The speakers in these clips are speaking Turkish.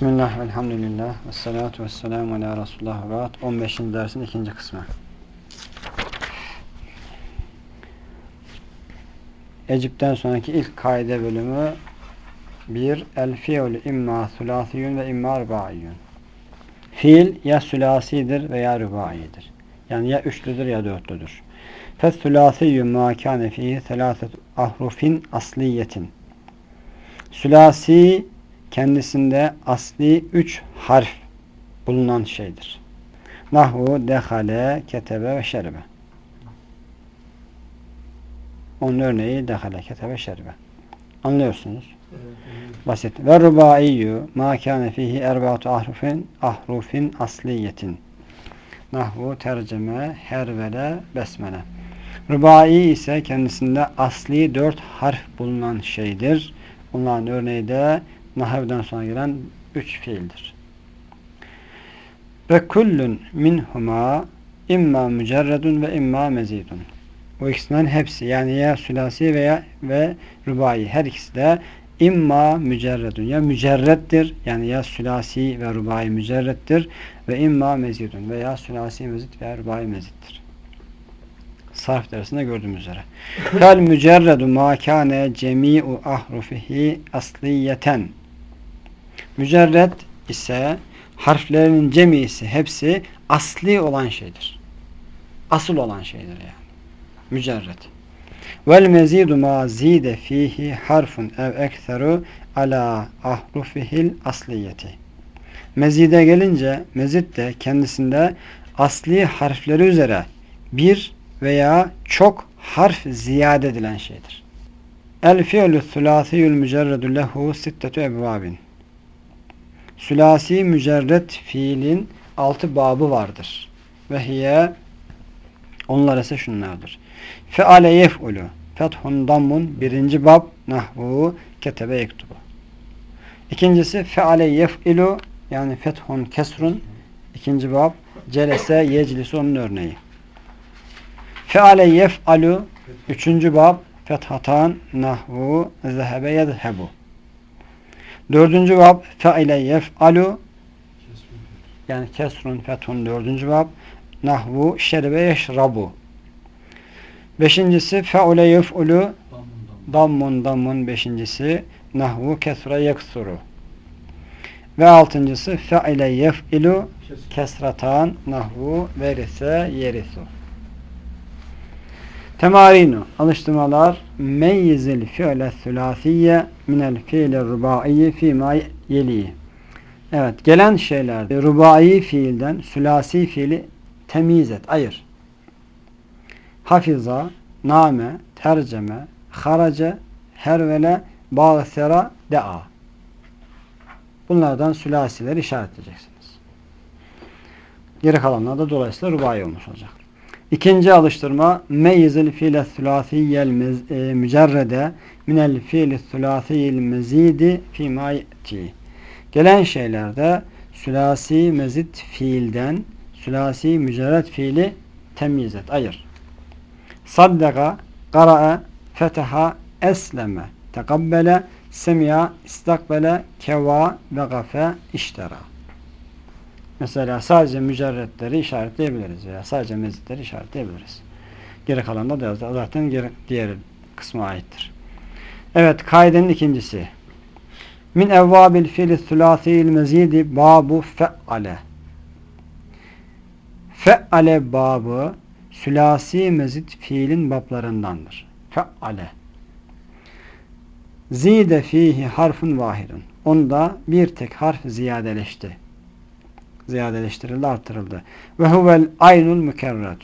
Bismillah, elhamdülillah, ve salatu ve selamu ala Resulullah ve 15. dersin ikinci kısmı. Ecip'ten sonraki ilk kaide bölümü bir El fi'l imma sülasiyun ve imma rübaiyun. Fiil ya sülasidir veya rübaidir. Yani ya üçlüdür ya dörtlüdür. Fes sülasiyyun ma kâne fihi selâset ahrufin asliyetin. Sülasi kendisinde asli üç harf bulunan şeydir. Nahu, dehale, ketebe ve şerbe. Onun örneği dehale, ketebe, şerbe. Anlıyorsunuz. Basit. Ve rubaiyyü ma kâne fihi erbaatu ahrufin ahrufin asliyetin. Nahvu, tercüme, hervele, besmele. Rubai ise kendisinde asli dört harf bulunan şeydir. Bunların örneği de nahevden sonra gelen üç fiildir. Ve kullun minhuma imma mücerredun ve imma mezidun. Bu ikisinden hepsi yani ya sülasi veya ve rubai her ikisi de imma mücerredun ya mücerrettir yani ya sülasi ve rubai mücerrettir ve imma mezidun veya sülasi mezid veya rubai mezittir. Sarf dersinde gördüğümüz üzere. Fel mücerredu ma kâne cemi'u ahrufihi asliyeten Mücerred ise harflerinin cemisi hepsi asli olan şeydir. Asıl olan şeydir yani. Mücerred. Vel mezidu ma zide fihi harfun ev ekseru ala ahrufihil asliyeti. Mezide gelince mezit de kendisinde asli harfleri üzere bir veya çok harf ziyade edilen şeydir. El fi'lü thulâthiyül mücerredü lehu sittetu ebvabin. Sülasi mücerret fiilin altı babı vardır. Ve hiye onlar ise şunlardır. Feale yef'ulu fethun dammun birinci bab nahvu ketebe yektubu. İkincisi feale yef'ilu yani fethun kesrun ikinci bab celese yeclisu onun örneği. Feale yef'alu üçüncü bab fethatan nahvu zehebe yedhebu. Dördüncü bab fe'ile yef'alu yani kesrun fethun dördüncü bab nahvu şerbe yeşrabu. Beşincisi fe'ule yef'ulu dammun dammun beşincisi nahvu kesra yeksuru. Ve altıncısı fe'ile yef'ilu kesratan nahvu verise yerisu. Temarinu alıştırmalar meyyizil fi'le sülasiye minel fi'li rubai fîmâ yeli. Evet gelen şeyler rubai fiilden sülasi fiili temiz et, ayır. Hafiza, name, terceme, harace, hervele, bağsera, dea. Bunlardan sülasileri işaretleyeceksiniz. Geri kalanlar da dolayısıyla rubai olmuş olacak. İkinci alıştırma meyizil fiile sülasiyyel e, mücerrede minel fiili sülasiyyel mezidi fîmâ ye'ti. Gelen şeylerde sülasi mezit fiilden sülasi mücerred fiili temyiz et, ayır. Saddaka, kara'a, feteha, esleme, tekabbele, semya, istakbele, keva ve gafe, iştera. Mesela sadece mücerretleri işaretleyebiliriz veya sadece mezitleri işaretleyebiliriz. Geri kalan da zaten geri, diğer kısma aittir. Evet, kaidenin ikincisi. Min evvabil fiili thulâthîl mezidi babu fe'ale. Fe'ale babı sülasi mezit fiilin bablarındandır. Fe'ale. Zide fihi harfun vahidun. Onda bir tek harf ziyadeleşti ziyadeleştirildi, artırıldı. Ve huvel aynul mükerret.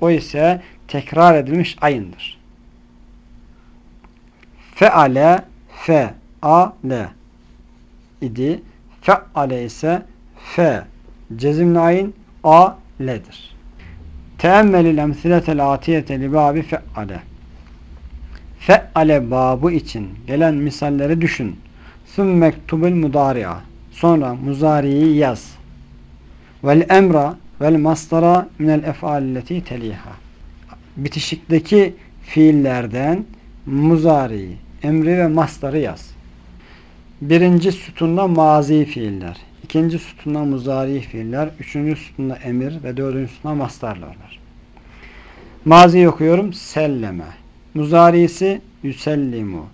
O ise tekrar edilmiş ayındır. Feale fe a le idi. Feale ise fe cezimli ayın a le'dir. Teemmelil emsiletel atiyete li babi feale. Feale babı için gelen misalleri düşün. Sümmektubul mudari'a. Sonra muzariyi yaz vel emra vel mastara minel ef'alilleti teliha. Bitişikteki fiillerden muzari, emri ve mastarı yaz. birinci sütunda mazi fiiller, ikinci sütunda muzari fiiller, üçüncü sütunda emir ve dördüncü sütunda mastarlar var. Mazi okuyorum. Selleme. Muzarisi yüsellimu.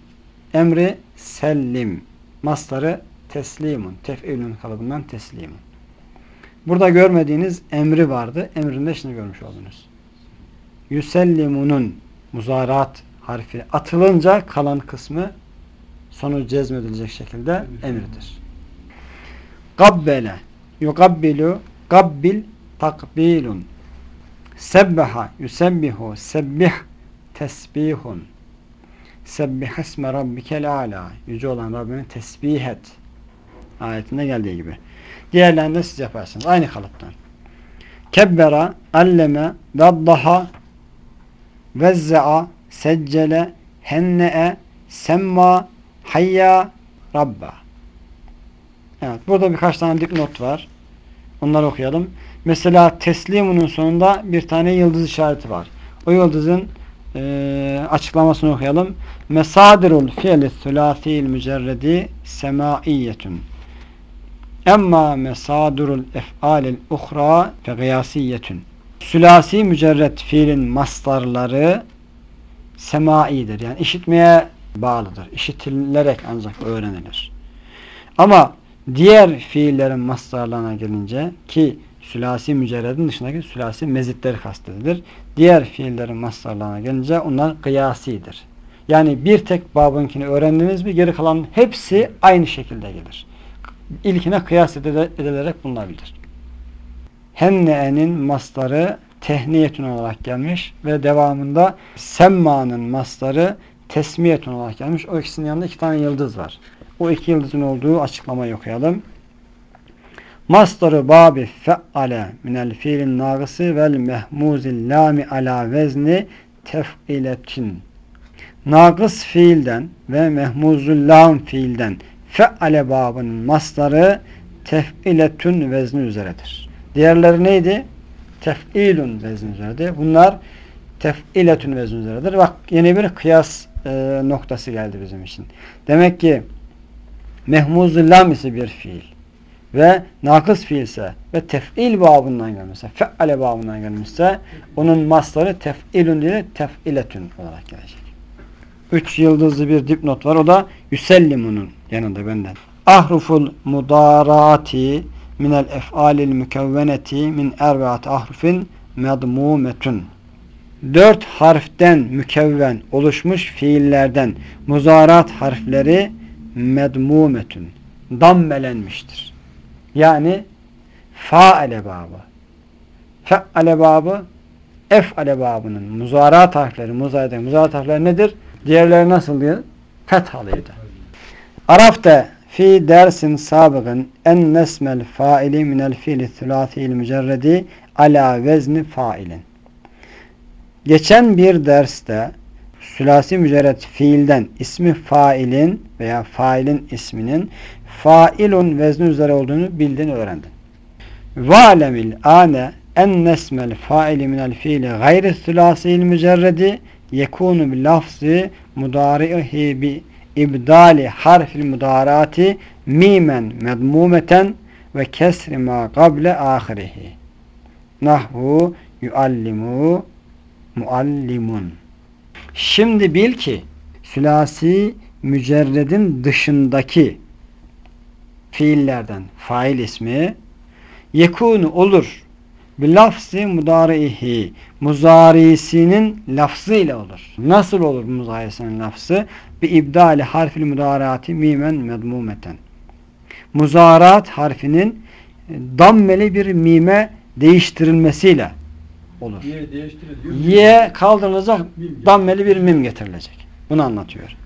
Emri sellim. Mastarı teslimun. Tef'ilün kalıbından teslimun. Burada görmediğiniz emri vardı. Emrinde şimdi görmüş oldunuz. Yüsellimunun muzarat harfi atılınca kalan kısmı sonu cezmedilecek şekilde emirdir. Gabbele yugabbilu gabbil takbilun sebbaha yusebbihu sebbih tesbihun sebbih isme rabbikel ala yüce olan Rabbini tesbih et ayetinde geldiği gibi. Diğerlerini de siz yaparsınız. Aynı kalıptan. Kebbera, alleme, daddaha, vezza'a, seccele, henne'e, semma, hayya, rabba. Evet. Burada birkaç tane dipnot var. Onları okuyalım. Mesela teslimunun sonunda bir tane yıldız işareti var. O yıldızın e, açıklamasını okuyalım. Mesadirul fiili thülâfi'il mücerredi semâiyyetun. Emma mesadurul ef'alil uhra fe gıyasiyetun. Sülasi mücerret fiilin mastarları semaidir. Yani işitmeye bağlıdır. İşitilerek ancak öğrenilir. Ama diğer fiillerin mastarlarına gelince ki sülasi mücerredin dışındaki sülasi mezitleri kastedilir. Diğer fiillerin mastarlarına gelince onlar kıyasidir. Yani bir tek babınkini öğrendiniz mi geri kalan hepsi aynı şekilde gelir ilkine kıyas edilerek bulunabilir. Henne'nin masları tehniyetun olarak gelmiş ve devamında semma'nın masları tesmiyetun olarak gelmiş. O ikisinin yanında iki tane yıldız var. O iki yıldızın olduğu açıklamayı okuyalım. Mastarı babi fe'ale minel fiilin nagısı vel mehmuzil lami ala vezni tef'iletin. Nagıs fiilden ve mehmuzul lam fiilden fe'ale babının masları tef'iletün vezni üzeredir. Diğerleri neydi? Tef'ilun vezni üzeredir. Bunlar tef'iletün vezni üzeredir. Bak yeni bir kıyas e, noktası geldi bizim için. Demek ki mehmuzul lam ise bir fiil ve nakıs fiilse ve tef'il babından gelmişse, fe'ale babından gelmişse onun masları tef'ilun değil tef'iletün olarak gelecek. Üç yıldızlı bir dipnot var. O da Yüsellimun'un yanında benden. Ahruful mudarati minel ef'alil mükevveneti min erbaat ahrufin medmumetun. Dört harften mükevven oluşmuş fiillerden muzarat harfleri medmumetun. Dammelenmiştir. Yani faale babı. Fe'ale babı ef'ale babının muzarat harfleri, muzarat, muzarat harfleri nedir? Diğerleri nasıl diyor? Fethalıydı. Arafta fi dersin sabıgın en nesmel faili minel fiili thülâfi'il mücerredi ala vezni failin. Geçen bir derste sülasi mücerred fiilden ismi failin veya failin isminin failun vezni üzere olduğunu bildin öğrendin. Va'lemil ane en nesmel faili minel fiili gayri sülasi'il mücerredi yekunu bil lafzi mudari'ihi bi ibdali harfil mudarati mimen medmumeten ve kesri ma kable ahirihi. Nahvu yuallimu muallimun. Şimdi bil ki sülasi mücerredin dışındaki fiillerden fail ismi yekunu olur bir lafzi mudarihi muzarisinin lafzı ile olur. Nasıl olur muzarisinin lafzı? Bir ibdali harfil mudarati mimen medmumeten. Muzarat harfinin dammeli bir mime değiştirilmesiyle olur. Ye kaldırılacak dammeli bir mim getirilecek. Bunu anlatıyor.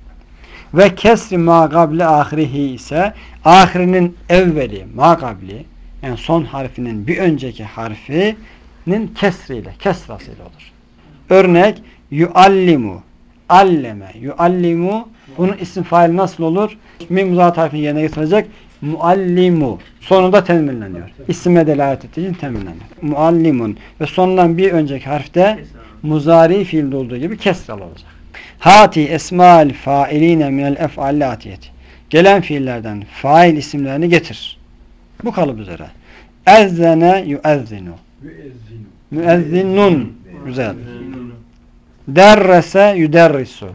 Ve kesri ma gable ahirihi ise ahirinin evveli ma gabli yani son harfinin bir önceki harfinin kesriyle, kesrasıyla olur. Örnek yuallimu, alleme, yuallimu bunun isim faili nasıl olur? Mim zat harfini yerine getirecek. Muallimu. Sonunda teminleniyor. İsime delalet ettiği için teminleniyor. Muallimun. Ve sonundan bir önceki harfte muzari fiilde olduğu gibi kesralı olacak. Hati esmal failine minel ef'al atiyeti. gelen fiillerden fail isimlerini getir. Bu kalıp üzere. Ezzene yuezzinu. Müezzinun. Güzel. Derrese yuderrisu.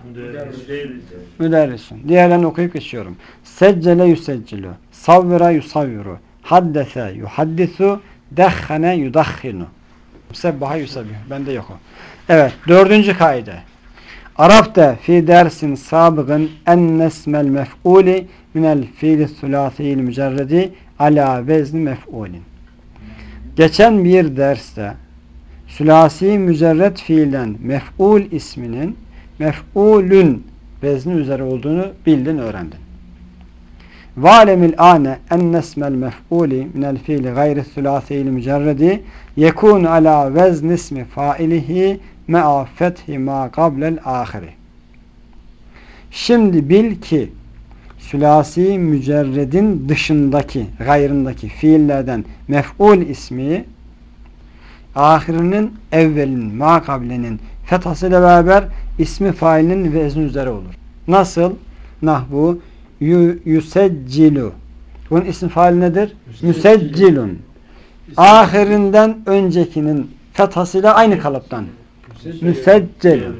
Müderrisun. Diğerlerini okuyup geçiyorum. Seccele yüseccilu. Savvira yusavviru. Haddese yuhaddisu. Dehhane yudakhinu. Sebbaha yusabbihu. Bende yok o. Evet. Dördüncü kaide. Arap'ta fi dersin sabıgın en nesmel mef'uli minel fiili sülâsiyil mücerredi ala vezni mef'ulin. Geçen bir derste sülasi mücerret fiilden mef'ul isminin mef'ulün vezni üzere olduğunu bildin, öğrendin. Valemil ane en nesmel mef'uli minel fiili gayri sülâsiyil mücerredi yekun ala vezni ismi failihi me'a fethi ma qablel ahiri. Şimdi bil ki sülasi mücerredin dışındaki, gayrındaki fiillerden mef'ul ismi ahirinin evvelin, ma kablenin fethasıyla beraber ismi failinin vezni üzere olur. Nasıl? Nahvu yu, yuseccilu. Bunun ismi faili nedir? Müseccilun. Ahirinden öncekinin fethasıyla aynı kalıptan. Müseccelun.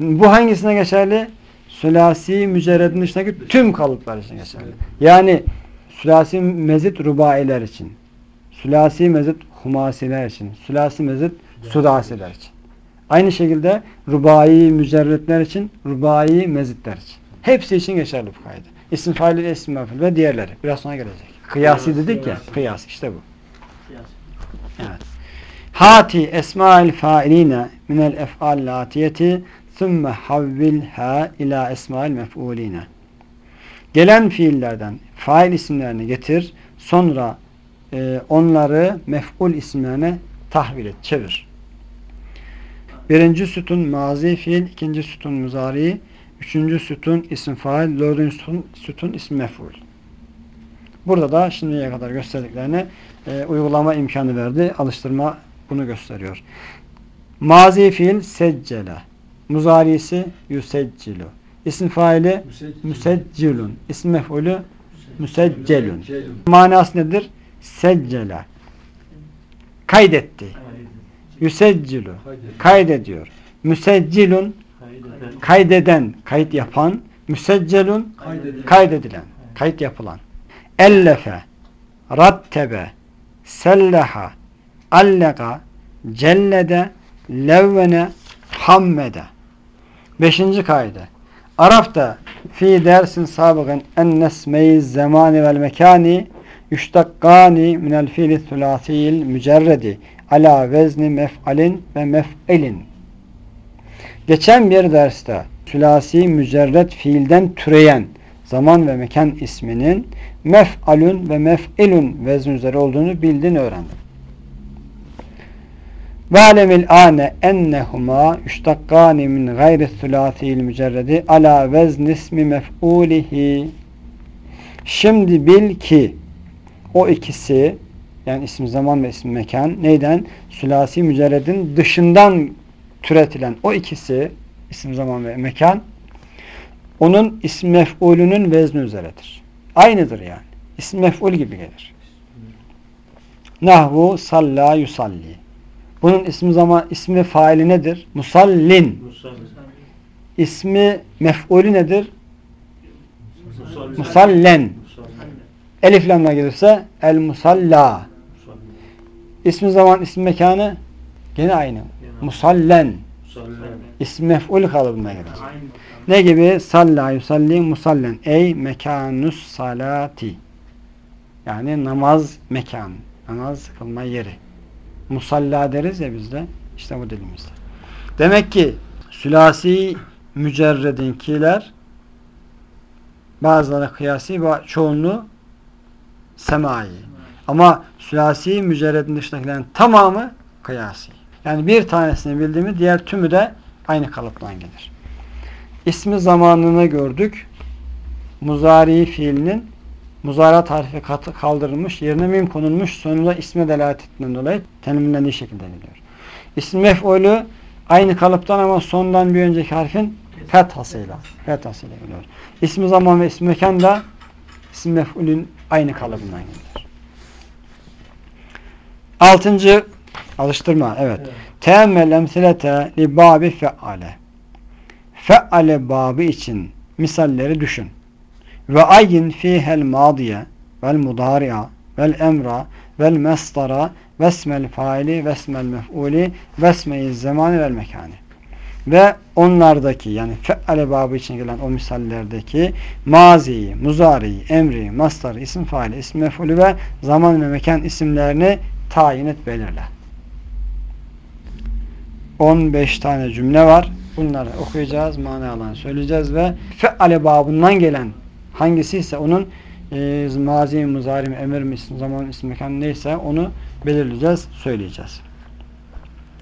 Bu hangisine geçerli? Sülasi mücerredin dışındaki tüm kalıplar için geçerli. Yani sülasi mezit rubailer için, sülasi mezit humasiler için, sülasi mezit sudasiler için. Aynı şekilde rubai mücerretler için, rubai mezitler için. Hepsi için geçerli bu kaydı. İsim faili, isim meful ve diğerleri. Biraz sonra gelecek. Kıyasi dedik ya. Kıyas işte bu. Evet. Hati esma'il failine minel ef'al latiyeti thumme havvilha ila esma'il mef'uline. Gelen fiillerden fail isimlerini getir. Sonra e, onları mef'ul isimlerine tahvil et, çevir. Birinci sütun mazi fiil, ikinci sütun muzari, üçüncü sütun isim fail, dördüncü sütun, sütun isim mef'ul. Burada da şimdiye kadar gösterdiklerini e, uygulama imkanı verdi. Alıştırma bunu gösteriyor. Mazi fiil seccele. Muzarisi yuseccilu. İsim faili müseccilun. İsim mef'ulü müseccelun. Manası nedir? Seccele. Kaydetti. Yüseccilu. Kaydediyor. Müseccilun kaydeden, kayıt yapan, müseccelun kaydedilen, kayıt yapılan. Ellefe, rattebe, sellaha, alleka, cellede, levvene, hammede. Beşinci kaide. Arap'ta fi dersin sabıkın en nesmeyi zamani vel mekani yüştakkani minel fiili thulathiyil mücerredi ala vezni mef'alin ve mef'elin. Geçen bir derste sülasi mücerret fiilden türeyen zaman ve mekan isminin mef'alun ve mef'ilun vezn üzere olduğunu bildin öğrendin. Ve alemil ane ennehuma yüştakkani min gayri sülâsîl mücerredi ala vezn ismi mef'ulihi. Şimdi bil ki o ikisi yani isim zaman ve isim mekan neyden? Sülasi mücerredin dışından türetilen o ikisi isim zaman ve mekan onun isim mef'ulünün vezni üzeredir. Aynıdır yani. İsim mef'ul gibi gelir. Nahvu salla yusalli. Bunun ismi zaman ismi faili nedir? Musallin. İsmi mef'ulü nedir? Musallen. Elif lamla gelirse el musalla. İsmi zaman ismi mekanı gene aynı. Musallen. İsmi mef'ul kalıbına gelir. Ne gibi? Salla yusalli musallen. Ey mekanus salati. Yani namaz mekan. Namaz kılma yeri. Musalla deriz ya bizde. İşte bu dilimizde. Demek ki sülasi mücerredinkiler bazıları kıyasi ve çoğunluğu semai. Ama sülasi mücerredin dışındakilerin tamamı kıyasi. Yani bir tanesini bildiğimi diğer tümü de aynı kalıptan gelir. İsmi zamanını gördük. Muzari fiilinin muzarat harfi kaldırılmış, yerine mim konulmuş, sonunda isme delalet ettiğinden dolayı tenimlendiği şekilde geliyor. İsmi mef'ulü aynı kalıptan ama sondan bir önceki harfin fethasıyla, fethasıyla geliyor. İsmi zaman ve ismi mekan da isim mef'ulün aynı kalıbından gelir. Altıncı alıştırma. Evet. Evet. Teemmel emsilete li babi fe'ale. Fe'ale babı için misalleri düşün. Ve ayin fihel madiye vel mudari'a vel emra vel mestara vesmel faili vesmel mef'uli vesmeyi zamani vel mekani. Ve onlardaki yani fe'ale babı için gelen o misallerdeki maziyi, muzariyi, emri, mastarı, isim faili, isim mef'ulü ve zaman ve mekan isimlerini tayin et belirle. 15 tane cümle var. Bunları okuyacağız, manalarını söyleyeceğiz ve fe'ale babından gelen hangisi ise onun e, mazi, muzari mi, emir mi, zaman, isim, mekan neyse onu belirleyeceğiz, söyleyeceğiz.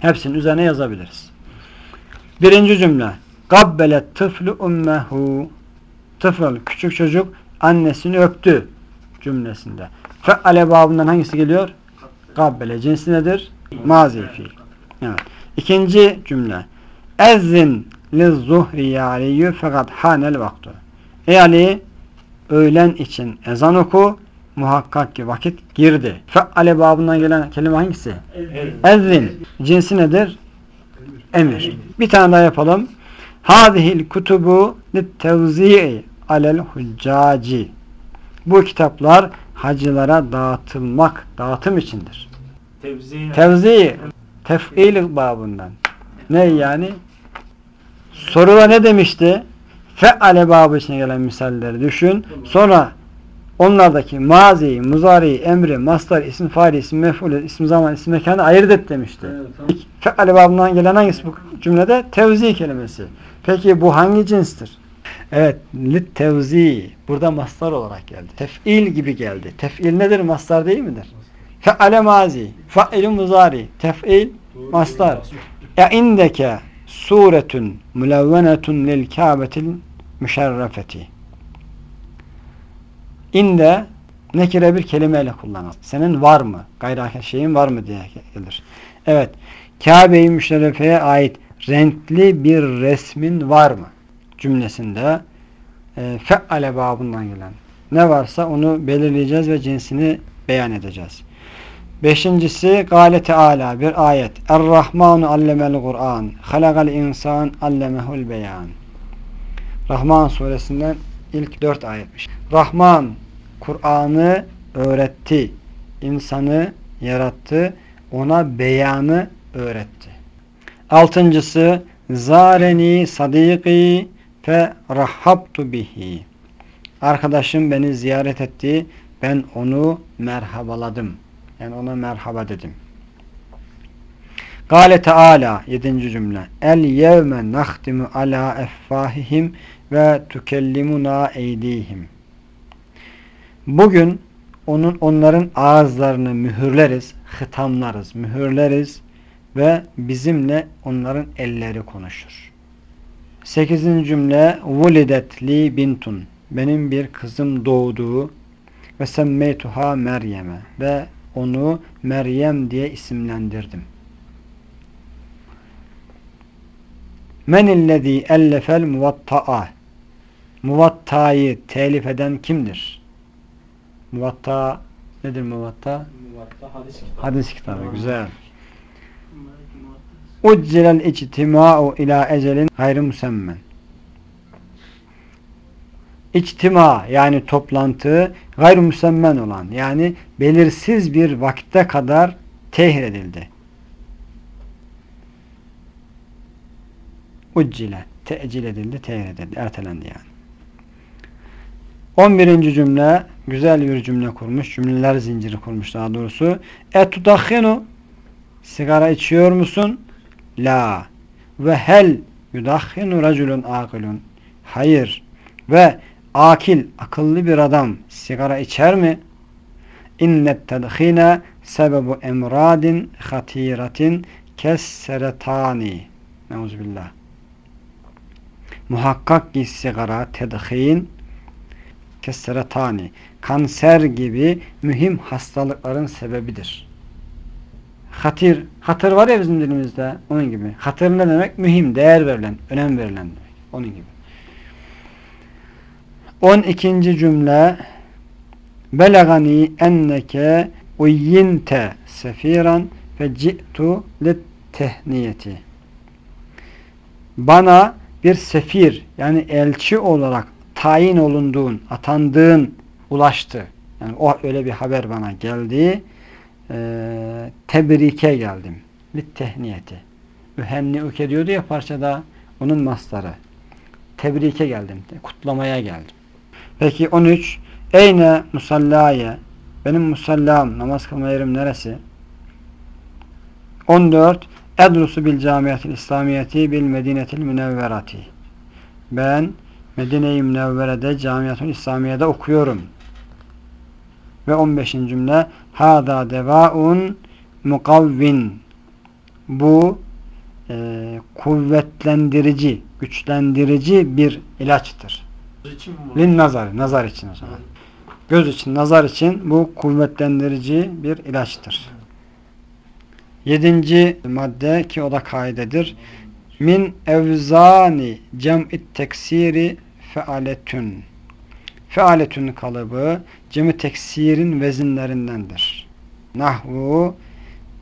Hepsinin üzerine yazabiliriz. Birinci cümle. Gabbelet tıflu ummehu. Tıfıl, küçük çocuk annesini öptü cümlesinde. Fe'ale babından hangisi geliyor? Gabbele cinsi nedir? Mazi fiil. Evet. İkinci cümle. Ezzin lizzuhri yaliyyü fakat hanel vaktu. Ey Ali öğlen için ezan oku muhakkak ki vakit girdi. Fe'ale babından gelen kelime hangisi? Ezzin. Cinsi nedir? Emir. Bir tane daha yapalım. Hadihil kutubu littevzi'i alel huccaci. Bu kitaplar hacılara dağıtılmak, dağıtım içindir. Tevzi. Tevzi, tef'il babından. Ne yani? Soruda ne demişti? Fe'ale babı içine gelen misalleri düşün. Sonra onlardaki mazi, muzari, emri, mastar, isim faili, isim mef'ul, isim zaman, isim mekanı ayırt et demişti. Evet, tamam. Babından gelen hangisi bu cümlede? Tevzi kelimesi. Peki bu hangi cinstir? Evet, lit tevzi. Burada mastar olarak geldi. Tef'il gibi geldi. Tef'il nedir? Mastar değil midir? Fe'ale mazi, fa'il muzari, tef'il mastar. Ya indeke suretun mulevvenetun lil kâbetil müşerrefeti. İnde nekire bir kelimeyle kullanılır. Senin var mı? Gayri şeyin var mı diye gelir. Evet. Kabe-i Müşerrefe'ye ait renkli bir resmin var mı? Cümlesinde e, fe'ale babından gelen ne varsa onu belirleyeceğiz ve cinsini beyan edeceğiz. Beşincisi Gale Teala bir ayet. Er-Rahmanu allemel Kur'an. Halakal insan allemehul beyan. Rahman suresinden ilk dört ayetmiş. Rahman Kur'an'ı öğretti. insanı yarattı. Ona beyanı öğretti. Altıncısı Zareni sadiki fe rahhabtu bihi. Arkadaşım beni ziyaret etti. Ben onu merhabaladım. Yani ona merhaba dedim. Gale Teala 7. cümle. El yevme nahtimu ala effahihim ve tukellimuna eydihim. Bugün onun onların ağızlarını mühürleriz, hıtamlarız, mühürleriz ve bizimle onların elleri konuşur. 8. cümle Vulidet li bintun. Benim bir kızım doğduğu ve semmeytuha Meryem'e ve onu Meryem diye isimlendirdim. Men illezî ellefel muvatta'a Muvatta'yı telif eden kimdir? Muvatta nedir muvatta? Muvatta hadis kitabı. Hadis kitabı. Güzel. Uccilel ictima'u ila ecelin gayrı musemmen. İçtima yani toplantı gayrı musemmen olan yani belirsiz bir vakitte kadar tehir edildi. Uccile tecil edildi, tehir edildi, ertelendi yani. 11. cümle güzel bir cümle kurmuş. Cümleler zinciri kurmuş daha doğrusu. Etudahhinu sigara içiyor musun? La. Ve hel yudahhinu raculun akilun. Hayır. Ve akil, akıllı bir adam sigara içer mi? İnnet tedhine sebebu emradin hatiratin kesseretani. Neuzubillah. Muhakkak ki sigara, tedhin, kesseretani, kanser gibi mühim hastalıkların sebebidir. Hatir, hatır var ya bizim dilimizde, onun gibi. Hatır ne demek? Mühim, değer verilen, önem verilen demek. Onun gibi. 12. cümle Belagani enneke uyyinte sefiran fe ci'tu tehniyeti. Bana bir sefir yani elçi olarak tayin olunduğun, atandığın ulaştı. Yani o öyle bir haber bana geldi. Ee, tebrike geldim. Bir tehniyeti. Ühenniuke diyordu ya parçada onun mastarı. Tebrike geldim. Kutlamaya geldim. Peki 13. Eyne musallaya benim musallam namaz kılma yerim neresi? 14. Edrusu bil camiyetil İslamiyeti bil medinetil münevverati. Ben Medine-i Münevvere'de Camiatul İslamiye'de okuyorum. Ve 15. cümle Hada devaun mukavvin Bu e, kuvvetlendirici, güçlendirici bir ilaçtır. Lin nazar, nazar için o zaman. Göz için, nazar için bu kuvvetlendirici bir ilaçtır. Yedinci madde ki o da kaidedir. Min evzani cem'it teksiri fealetün. Fealetün kalıbı cem'i teksirin vezinlerindendir. Nahvu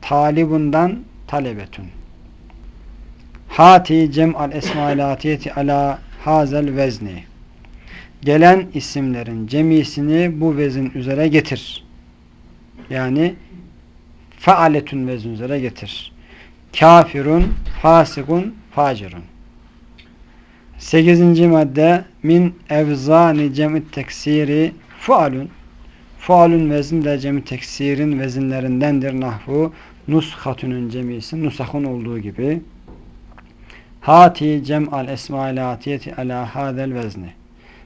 talibundan talebetün. Hati cem'al esmalatiyeti ala hazel vezni. Gelen isimlerin cemisini bu vezin üzere getir. Yani faaletün vezin üzere getir. Kafirun, fasikun, facirun. Sekizinci madde min evzani cem'i teksiri fualun. Fualun vezin de cem'i teksirin vezinlerindendir nahvu. Nushatünün cemisi nusahun olduğu gibi. Hati cem'al esma'il atiyeti ala hadel vezni.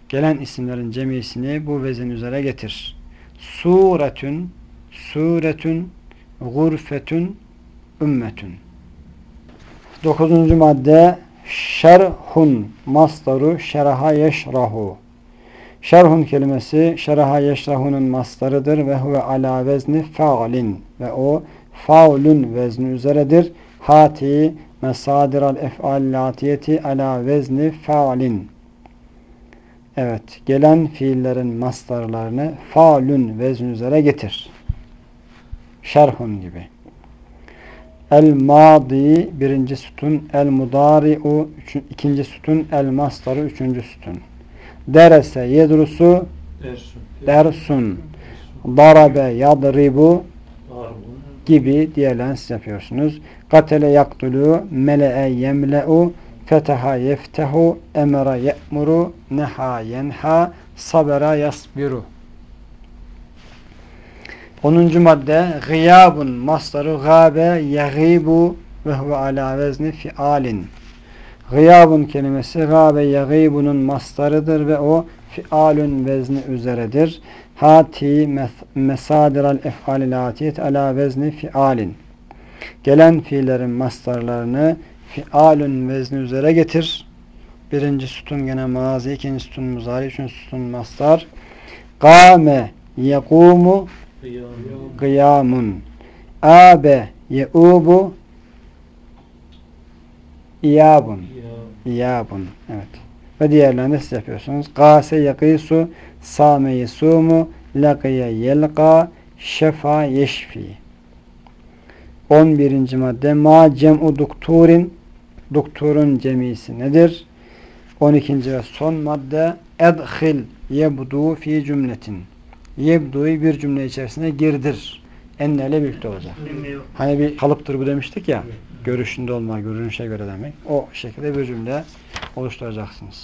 Gelen isimlerin cemisini bu vezin üzere getir. Suretün, suretün, gurfetün, ümmetün. Dokuzuncu madde şerhun masdaru şeraha yeşrahu. Şerhun kelimesi şeraha yeşrahunun mastarıdır ve huve ala vezni fa'lin ve o faulun vezni üzeredir. Hati mesadiral ef'al latiyeti ala vezni fa'lin. Evet, gelen fiillerin mastarlarını faulun vezn üzere getir. Şerhun gibi. El madi birinci sütun, el mudari'u üçün- ikinci sütun, el mastarı üçüncü sütun. Derese yedrusu Dersun. dersun. Darabe yadribu gibi diye lens yapıyorsunuz. Katele yaktulu, mele'e yemle'u, feteha yeftehu, emera ye'muru, neha yenha, sabera yasbiru. 10. madde gıyabun mastarı gabe yagibu ve huve ala vezni fialin. Gıyabun kelimesi gabe yagibunun mastarıdır ve o fialun vezni üzeredir. Hati mes- mesadiral ef'alil atiyet ala vezni fialin. Gelen fiillerin mastarlarını fialun vezni üzere getir. Birinci sütun gene mazi, ikinci sütun muzari, üçüncü sütun mastar. Kâme yekumu. Kıyamun. Abe yeubu iyabun. Ya. İyabun. Evet. Ve diğerlerini de siz yapıyorsunuz. Gase yakisu, same yesumu, lakiye yelqa, şefa yeşfi. 11. madde ma cem'u doktorin doktorun cemisi nedir? 12. ve son madde edhil yebdu fi cümletin. Yebdu'yu bir cümle içerisine girdir. Ennele birlikte olacak. Hani bir kalıptır bu demiştik ya. Görüşünde olma, görünüşe göre demek. O şekilde bir cümle oluşturacaksınız.